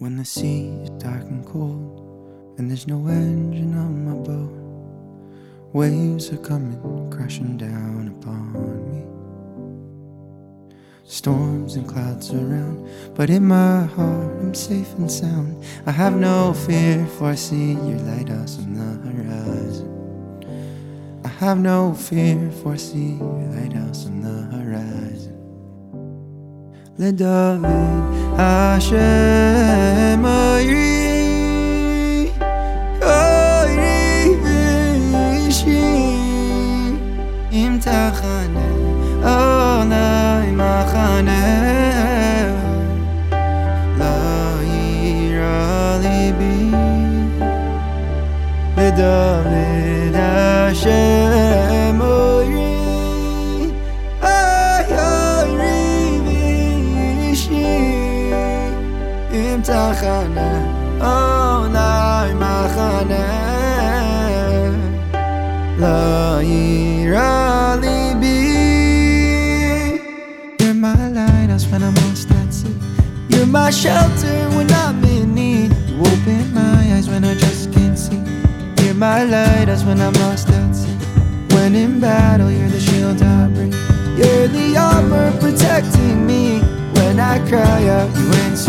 When the sea is dark and cold, and there's no engine on my boat, waves are coming crashing down upon me. Storms and clouds around, but in my heart I'm safe and sound. I have no fear, for I see your lighthouse on the horizon. I have no fear, for I see your lighthouse on the horizon. Let David, אוירי אוירי ואישי אם תחנה עולי מחנה לא יירא ליבי לדוד אם תחנה עולי מחנה לא יירא ליבי You're my lighthouse when I'm lost at sea You're my shelter when I'm in need You open my eyes when I just can't see You're my lighthouse when I'm lost at sea When in battle you're the shield I bring You're the armor protecting me When I cry out you answer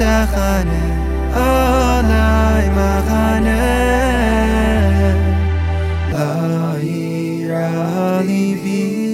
תחנה עולי מחנה. לא יירא ליבי